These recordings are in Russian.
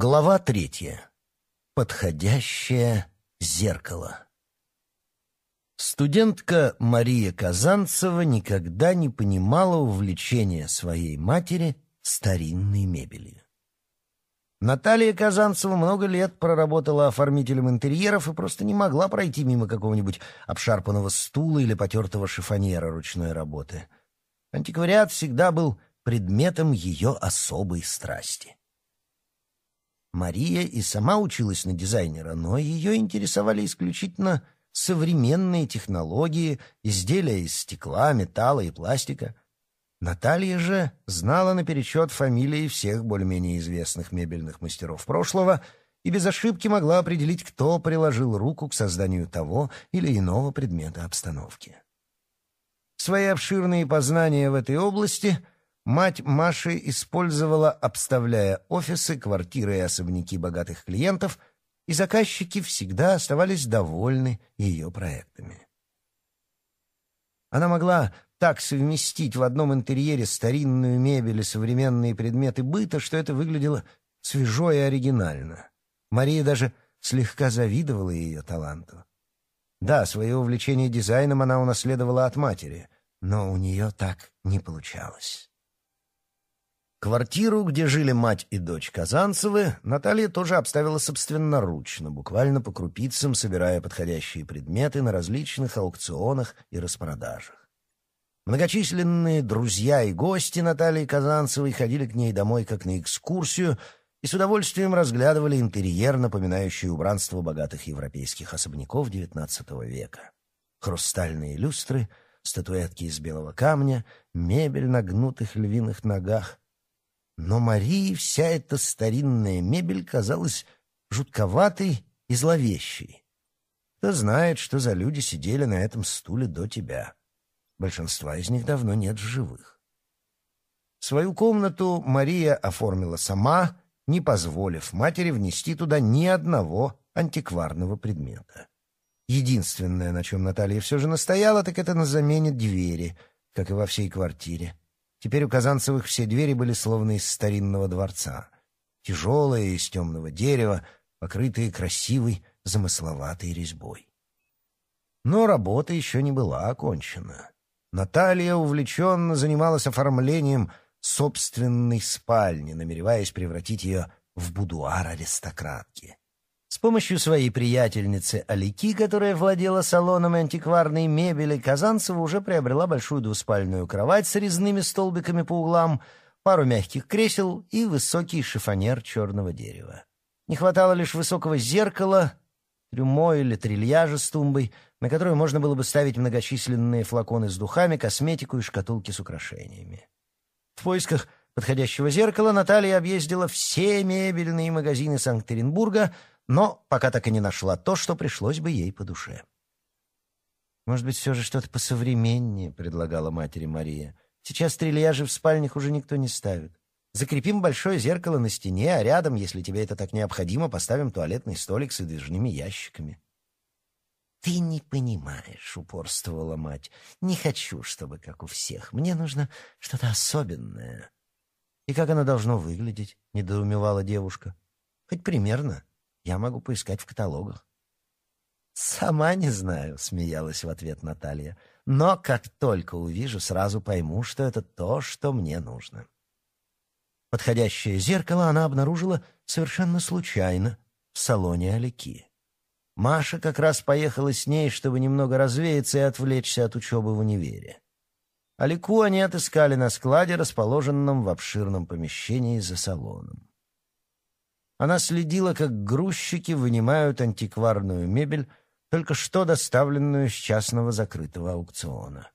Глава третья. Подходящее зеркало. Студентка Мария Казанцева никогда не понимала увлечения своей матери старинной мебелью. Наталья Казанцева много лет проработала оформителем интерьеров и просто не могла пройти мимо какого-нибудь обшарпанного стула или потертого шифоньера ручной работы. Антиквариат всегда был предметом ее особой страсти. Мария и сама училась на дизайнера, но ее интересовали исключительно современные технологии, изделия из стекла, металла и пластика. Наталья же знала наперечет фамилии всех более-менее известных мебельных мастеров прошлого и без ошибки могла определить, кто приложил руку к созданию того или иного предмета обстановки. Свои обширные познания в этой области – Мать Маши использовала, обставляя офисы, квартиры и особняки богатых клиентов, и заказчики всегда оставались довольны ее проектами. Она могла так совместить в одном интерьере старинную мебель и современные предметы быта, что это выглядело свежо и оригинально. Мария даже слегка завидовала ее таланту. Да, свое увлечение дизайном она унаследовала от матери, но у нее так не получалось. Квартиру, где жили мать и дочь Казанцевы, Наталья тоже обставила собственноручно, буквально по крупицам, собирая подходящие предметы на различных аукционах и распродажах. Многочисленные друзья и гости Натальи Казанцевой ходили к ней домой как на экскурсию и с удовольствием разглядывали интерьер, напоминающий убранство богатых европейских особняков XIX века. Хрустальные люстры, статуэтки из белого камня, мебель на гнутых львиных ногах — но Марии вся эта старинная мебель казалась жутковатой и зловещей. Кто знает, что за люди сидели на этом стуле до тебя. Большинства из них давно нет в живых. Свою комнату Мария оформила сама, не позволив матери внести туда ни одного антикварного предмета. Единственное, на чем Наталья все же настояла, так это на замене двери, как и во всей квартире. Теперь у Казанцевых все двери были словно из старинного дворца. Тяжелые, из темного дерева, покрытые красивой, замысловатой резьбой. Но работа еще не была окончена. Наталья увлеченно занималась оформлением собственной спальни, намереваясь превратить ее в будуар аристократки. С помощью своей приятельницы Алики, которая владела салоном антикварной мебели, Казанцева уже приобрела большую двуспальную кровать с резными столбиками по углам, пару мягких кресел и высокий шифонер черного дерева. Не хватало лишь высокого зеркала, трюмо или трильяжа с тумбой, на которую можно было бы ставить многочисленные флаконы с духами, косметику и шкатулки с украшениями. В поисках подходящего зеркала Наталья объездила все мебельные магазины Санкт-Петербурга — но пока так и не нашла то, что пришлось бы ей по душе. «Может быть, все же что-то посовременнее», — предлагала матери Мария. «Сейчас трильяжи в спальнях уже никто не ставит. Закрепим большое зеркало на стене, а рядом, если тебе это так необходимо, поставим туалетный столик с выдвижными ящиками». «Ты не понимаешь», — упорствовала мать. «Не хочу, чтобы как у всех. Мне нужно что-то особенное». «И как оно должно выглядеть?» — недоумевала девушка. «Хоть примерно». Я могу поискать в каталогах. «Сама не знаю», — смеялась в ответ Наталья. «Но как только увижу, сразу пойму, что это то, что мне нужно». Подходящее зеркало она обнаружила совершенно случайно в салоне Алики. Маша как раз поехала с ней, чтобы немного развеяться и отвлечься от учебы в универе. Алику они отыскали на складе, расположенном в обширном помещении за салоном. Она следила, как грузчики вынимают антикварную мебель, только что доставленную с частного закрытого аукциона.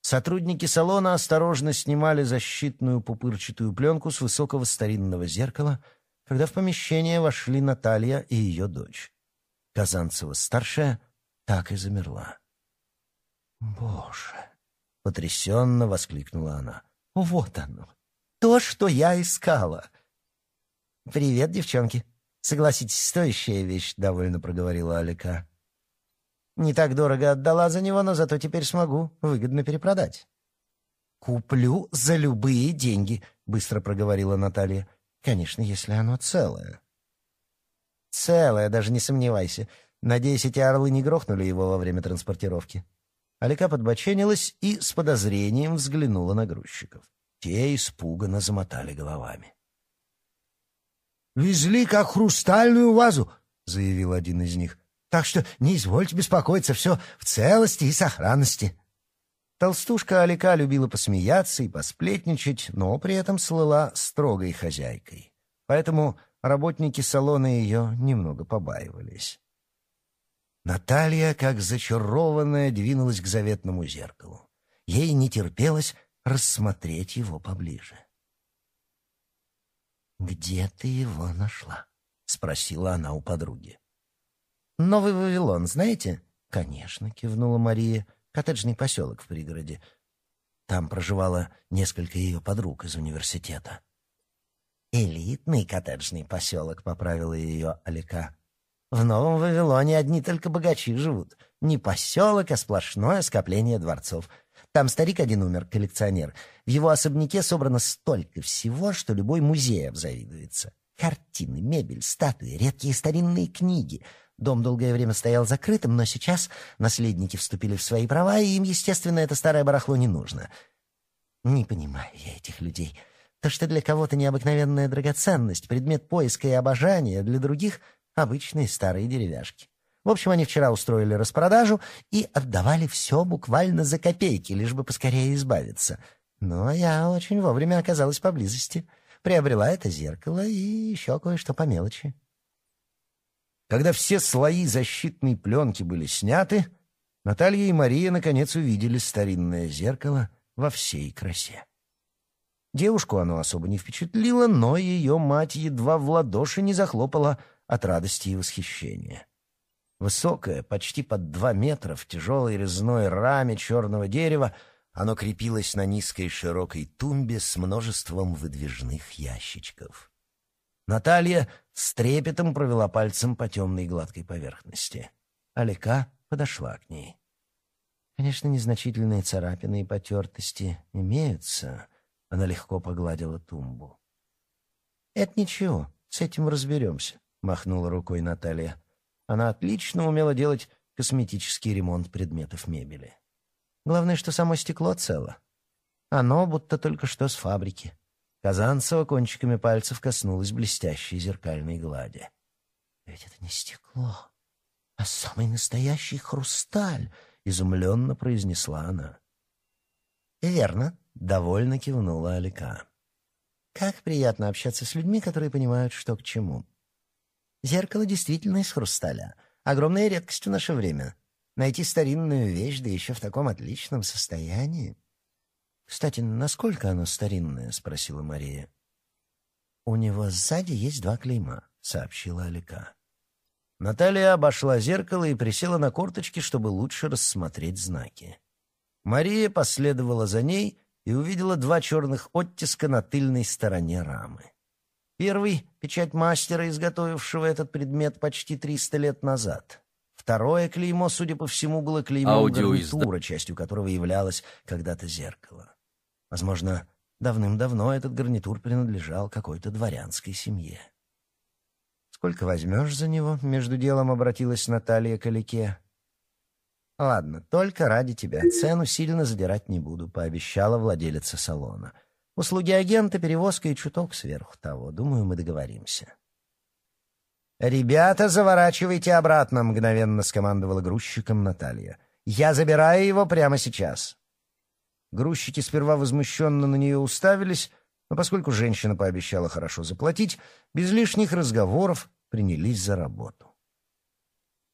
Сотрудники салона осторожно снимали защитную пупырчатую пленку с высокого старинного зеркала, когда в помещение вошли Наталья и ее дочь. Казанцева-старшая так и замерла. «Боже!» — потрясенно воскликнула она. «Вот оно! То, что я искала!» «Привет, девчонки. Согласитесь, стоящая вещь», — довольно проговорила Алика. «Не так дорого отдала за него, но зато теперь смогу выгодно перепродать». «Куплю за любые деньги», — быстро проговорила Наталья. «Конечно, если оно целое». «Целое, даже не сомневайся. Надеюсь, эти орлы не грохнули его во время транспортировки». Алика подбоченилась и с подозрением взглянула на грузчиков. Те испуганно замотали головами. Везли как хрустальную вазу», — заявил один из них. «Так что не извольте беспокоиться, все в целости и сохранности». Толстушка Алика любила посмеяться и посплетничать, но при этом слыла строгой хозяйкой. Поэтому работники салона ее немного побаивались. Наталья, как зачарованная, двинулась к заветному зеркалу. Ей не терпелось рассмотреть его поближе. «Где ты его нашла?» — спросила она у подруги. «Новый Вавилон, знаете?» «Конечно», — кивнула Мария. «Коттеджный поселок в пригороде. Там проживало несколько ее подруг из университета». «Элитный коттеджный поселок», — поправила ее Алика. «В Новом Вавилоне одни только богачи живут. Не поселок, а сплошное скопление дворцов. Там старик один умер, коллекционер. В его особняке собрано столько всего, что любой музей обзавидуется. Картины, мебель, статуи, редкие старинные книги. Дом долгое время стоял закрытым, но сейчас наследники вступили в свои права, и им, естественно, это старое барахло не нужно. Не понимаю я этих людей. То, что для кого-то необыкновенная драгоценность, предмет поиска и обожания, для других — обычные старые деревяшки. В общем, они вчера устроили распродажу и отдавали все буквально за копейки, лишь бы поскорее избавиться. Но я очень вовремя оказалась поблизости. Приобрела это зеркало и еще кое-что по мелочи. Когда все слои защитной пленки были сняты, Наталья и Мария наконец увидели старинное зеркало во всей красе. Девушку оно особо не впечатлило, но ее мать едва в ладоши не захлопала от радости и восхищения. — Высокое, почти под два метра, в тяжелой резной раме черного дерева, оно крепилось на низкой широкой тумбе с множеством выдвижных ящичков. Наталья с трепетом провела пальцем по темной гладкой поверхности. Алика подошла к ней. Конечно, незначительные царапины и потертости имеются. Она легко погладила тумбу. «Это ничего, с этим разберемся», — махнула рукой Наталья. Она отлично умела делать косметический ремонт предметов мебели. Главное, что само стекло цело. Оно будто только что с фабрики. Казанцева кончиками пальцев коснулась блестящей зеркальной глади. «Ведь это не стекло, а самый настоящий хрусталь!» — изумленно произнесла она. «Верно», — довольно кивнула Алика. «Как приятно общаться с людьми, которые понимают, что к чему. Зеркало действительно из хрусталя. Огромная редкость в наше время. Найти старинную вещь, да еще в таком отличном состоянии. «Кстати, насколько оно старинное?» — спросила Мария. «У него сзади есть два клейма», — сообщила Алика. Наталья обошла зеркало и присела на корточки, чтобы лучше рассмотреть знаки. Мария последовала за ней и увидела два черных оттиска на тыльной стороне рамы. Первый — печать мастера, изготовившего этот предмет почти 300 лет назад. Второе клеймо, судя по всему, было клеймом гарнитура, частью которого являлось когда-то зеркало. Возможно, давным-давно этот гарнитур принадлежал какой-то дворянской семье. «Сколько возьмешь за него?» — между делом обратилась Наталья к Алике. «Ладно, только ради тебя. Цену сильно задирать не буду», — пообещала владелица салона. — Услуги агента, перевозка и чуток сверху того. Думаю, мы договоримся. «Ребята, заворачивайте обратно», — мгновенно скомандовала грузчиком Наталья. «Я забираю его прямо сейчас». Грузчики сперва возмущенно на нее уставились, но поскольку женщина пообещала хорошо заплатить, без лишних разговоров принялись за работу.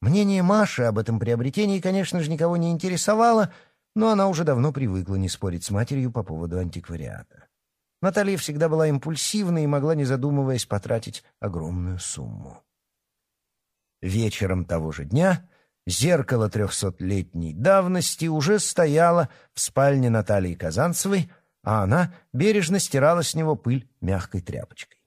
Мнение Маши об этом приобретении, конечно же, никого не интересовало — но она уже давно привыкла не спорить с матерью по поводу антиквариата. Наталья всегда была импульсивной и могла, не задумываясь, потратить огромную сумму. Вечером того же дня зеркало трехсотлетней давности уже стояло в спальне Натальи Казанцевой, а она бережно стирала с него пыль мягкой тряпочкой.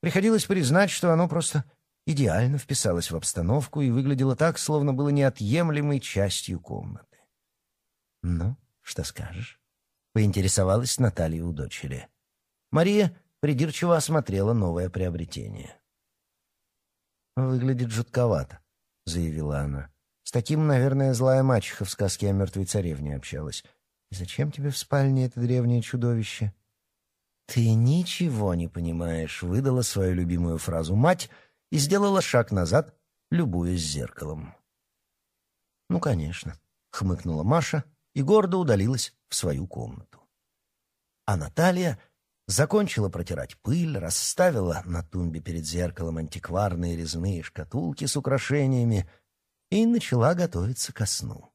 Приходилось признать, что оно просто идеально вписалось в обстановку и выглядело так, словно было неотъемлемой частью комнаты. Ну, что скажешь?» Поинтересовалась Наталья у дочери. Мария придирчиво осмотрела новое приобретение. «Выглядит жутковато», — заявила она. «С таким, наверное, злая мачеха в сказке о мертвой царевне общалась. И зачем тебе в спальне это древнее чудовище?» «Ты ничего не понимаешь», — выдала свою любимую фразу мать и сделала шаг назад, любуясь зеркалом. «Ну, конечно», — хмыкнула Маша, — и гордо удалилась в свою комнату. А Наталья закончила протирать пыль, расставила на тумбе перед зеркалом антикварные резные шкатулки с украшениями и начала готовиться ко сну.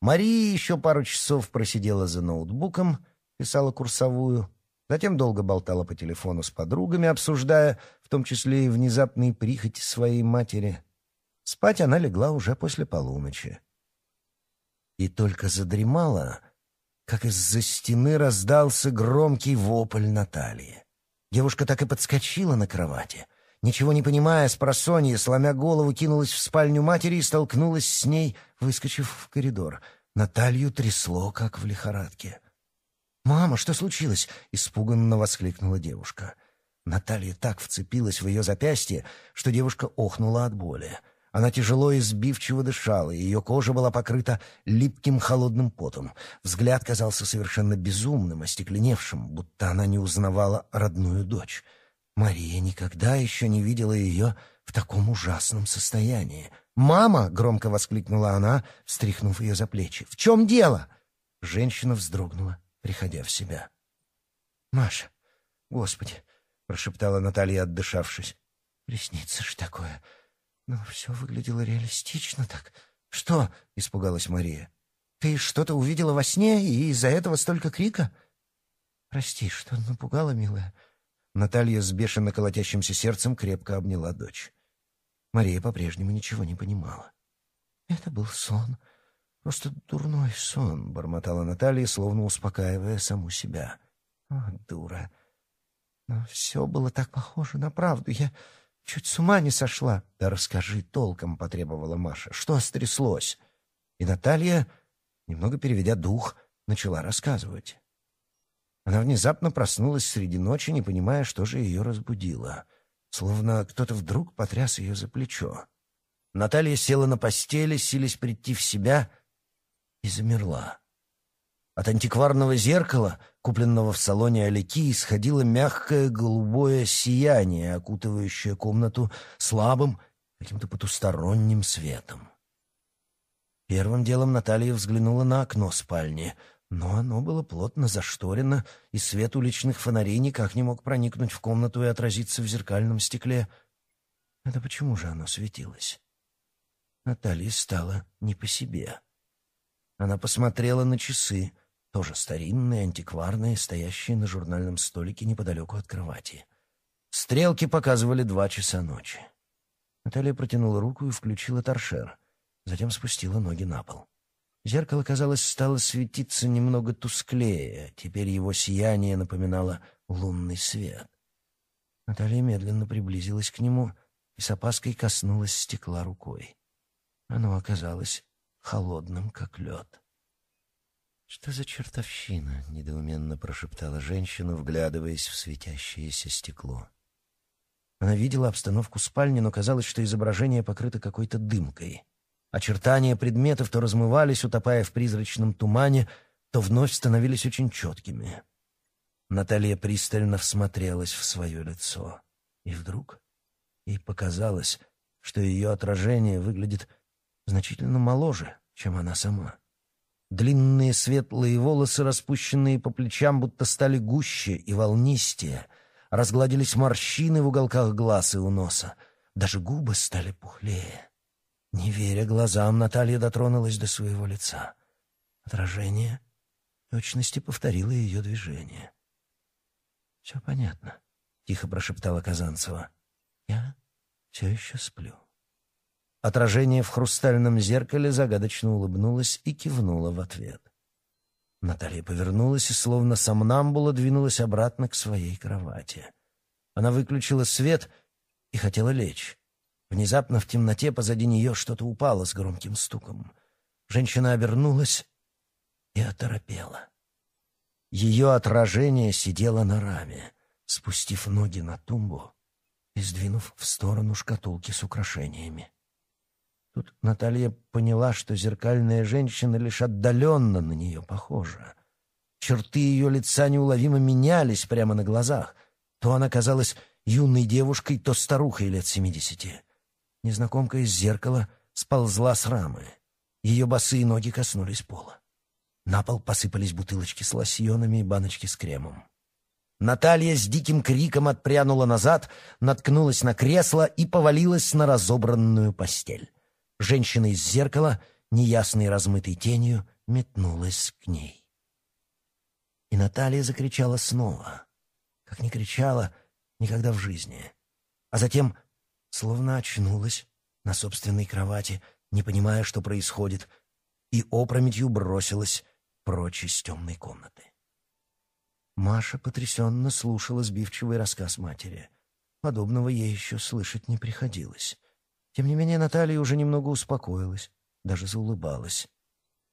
Мария еще пару часов просидела за ноутбуком, писала курсовую, затем долго болтала по телефону с подругами, обсуждая, в том числе и внезапные прихоти своей матери. Спать она легла уже после полуночи и только задремала, как из-за стены раздался громкий вопль Натальи. Девушка так и подскочила на кровати. Ничего не понимая, спросонья, сломя голову, кинулась в спальню матери и столкнулась с ней, выскочив в коридор. Наталью трясло, как в лихорадке. «Мама, что случилось?» — испуганно воскликнула девушка. Наталья так вцепилась в ее запястье, что девушка охнула от боли. Она тяжело и сбивчиво дышала, и ее кожа была покрыта липким холодным потом. Взгляд казался совершенно безумным, остекленевшим, будто она не узнавала родную дочь. Мария никогда еще не видела ее в таком ужасном состоянии. «Мама!» — громко воскликнула она, встряхнув ее за плечи. «В чем дело?» Женщина вздрогнула, приходя в себя. «Маша! Господи!» — прошептала Наталья, отдышавшись. «Приснится ж такое!» Ну, Но все выглядело реалистично так. Что? — испугалась Мария. Ты что-то увидела во сне, и из-за этого столько крика? Прости, что напугала, милая. Наталья с бешено колотящимся сердцем крепко обняла дочь. Мария по-прежнему ничего не понимала. Это был сон. Просто дурной сон, бормотала Наталья, словно успокаивая саму себя. О, дура. Но все было так похоже на правду. Я Чуть с ума не сошла. Да расскажи толком, потребовала Маша. Что стряслось? И Наталья, немного переведя дух, начала рассказывать. Она внезапно проснулась среди ночи, не понимая, что же ее разбудило. Словно кто-то вдруг потряс ее за плечо. Наталья села на постели, сились прийти в себя, и замерла. От антикварного зеркала, купленного в салоне Алики, исходило мягкое голубое сияние, окутывающее комнату слабым, каким-то потусторонним светом. Первым делом Наталья взглянула на окно спальни, но оно было плотно зашторено, и свет уличных фонарей никак не мог проникнуть в комнату и отразиться в зеркальном стекле. Это почему же оно светилось? Наталье стало не по себе. Она посмотрела на часы — тоже старинный, антикварный, стоящий на журнальном столике неподалеку от кровати. Стрелки показывали два часа ночи. Наталья протянула руку и включила торшер, затем спустила ноги на пол. Зеркало, казалось, стало светиться немного тусклее, теперь его сияние напоминало лунный свет. Наталья медленно приблизилась к нему и с опаской коснулась стекла рукой. Оно оказалось холодным, как лед. Что за чертовщина? — недоуменно прошептала женщина, вглядываясь в светящееся стекло. Она видела обстановку спальни, но казалось, что изображение покрыто какой-то дымкой. Очертания предметов то размывались, утопая в призрачном тумане, то вновь становились очень четкими. Наталья пристально всмотрелась в свое лицо. И вдруг ей показалось, что ее отражение выглядит значительно моложе, чем она сама. Длинные светлые волосы, распущенные по плечам, будто стали гуще и волнистее. Разгладились морщины в уголках глаз и у носа. Даже губы стали пухлее. Не веря глазам, Наталья дотронулась до своего лица. Отражение точности повторило ее движение. «Все понятно», — тихо прошептала Казанцева. «Я все еще сплю». Отражение в хрустальном зеркале загадочно улыбнулось и кивнуло в ответ. Наталья повернулась и словно сомнамбула двинулась обратно к своей кровати. Она выключила свет и хотела лечь. Внезапно в темноте позади нее что-то упало с громким стуком. Женщина обернулась и оторопела. Ее отражение сидело на раме, спустив ноги на тумбу и сдвинув в сторону шкатулки с украшениями. Тут Наталья поняла, что зеркальная женщина лишь отдаленно на нее похожа. Черты ее лица неуловимо менялись прямо на глазах. То она казалась юной девушкой, то старухой лет семидесяти. Незнакомка из зеркала сползла с рамы. Ее босые ноги коснулись пола. На пол посыпались бутылочки с лосьонами и баночки с кремом. Наталья с диким криком отпрянула назад, наткнулась на кресло и повалилась на разобранную постель. Женщина из зеркала, неясной размытой тенью, метнулась к ней. И Наталья закричала снова, как не кричала никогда в жизни, а затем словно очнулась на собственной кровати, не понимая, что происходит, и опрометью бросилась прочь из темной комнаты. Маша потрясенно слушала сбивчивый рассказ матери. Подобного ей еще слышать не приходилось. Тем не менее, Наталья уже немного успокоилась, даже заулыбалась.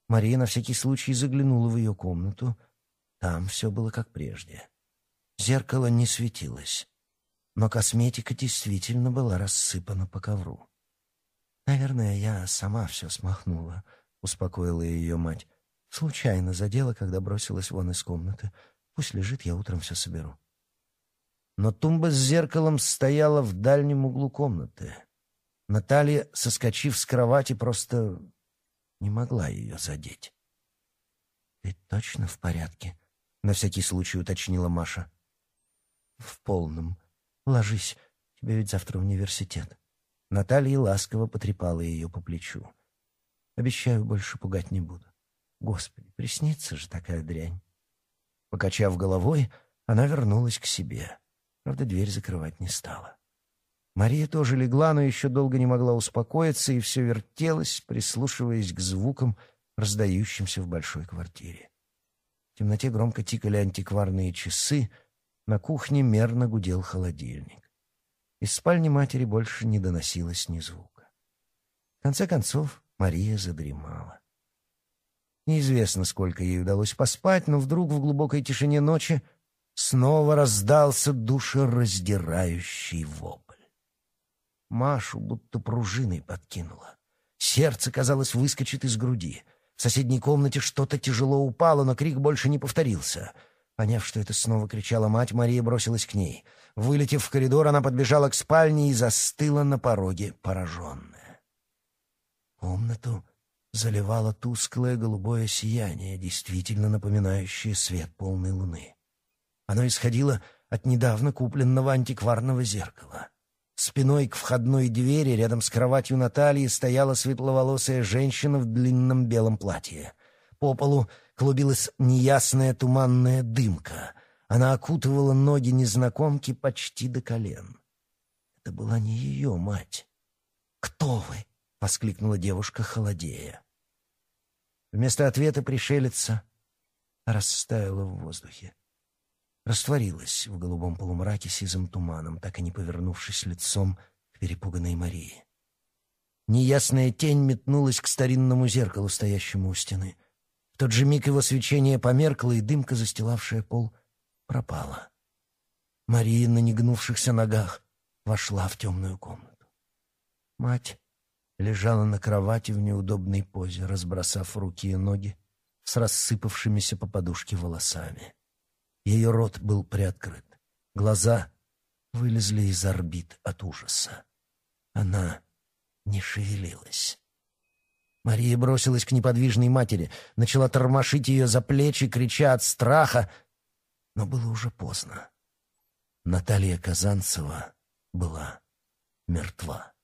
Мария на всякий случай заглянула в ее комнату. Там все было как прежде. Зеркало не светилось, но косметика действительно была рассыпана по ковру. «Наверное, я сама все смахнула», — успокоила ее мать. «Случайно задела, когда бросилась вон из комнаты. Пусть лежит, я утром все соберу». Но тумба с зеркалом стояла в дальнем углу комнаты — Наталья, соскочив с кровати, просто не могла ее задеть. «Ты точно в порядке?» — на всякий случай уточнила Маша. «В полном. Ложись. Тебе ведь завтра университет». Наталья ласково потрепала ее по плечу. «Обещаю, больше пугать не буду. Господи, приснится же такая дрянь». Покачав головой, она вернулась к себе. Правда, дверь закрывать не стала. Мария тоже легла, но еще долго не могла успокоиться и все вертелась, прислушиваясь к звукам, раздающимся в большой квартире. В темноте громко тикали антикварные часы, на кухне мерно гудел холодильник. Из спальни матери больше не доносилось ни звука. В конце концов Мария задремала. Неизвестно, сколько ей удалось поспать, но вдруг в глубокой тишине ночи снова раздался душераздирающий вопль. Машу будто пружиной подкинуло. Сердце, казалось, выскочит из груди. В соседней комнате что-то тяжело упало, но крик больше не повторился. Поняв, что это снова кричала мать, Мария бросилась к ней. Вылетев в коридор, она подбежала к спальне и застыла на пороге, пораженная. Комнату заливало тусклое голубое сияние, действительно напоминающее свет полной луны. Оно исходило от недавно купленного антикварного зеркала — Спиной к входной двери рядом с кроватью Натальи стояла светловолосая женщина в длинном белом платье. По полу клубилась неясная туманная дымка. Она окутывала ноги незнакомки почти до колен. Это была не ее мать. «Кто вы?» — воскликнула девушка, холодея. Вместо ответа пришелица растаяла в воздухе растворилась в голубом полумраке сизым туманом, так и не повернувшись лицом к перепуганной Марии. Неясная тень метнулась к старинному зеркалу, стоящему у стены. В тот же миг его свечение померкло, и дымка, застилавшая пол, пропала. Мария на негнувшихся ногах вошла в темную комнату. Мать лежала на кровати в неудобной позе, разбросав руки и ноги с рассыпавшимися по подушке волосами. Ее рот был приоткрыт. Глаза вылезли из орбит от ужаса. Она не шевелилась. Мария бросилась к неподвижной матери, начала тормошить ее за плечи, крича от страха, но было уже поздно. Наталья Казанцева была мертва.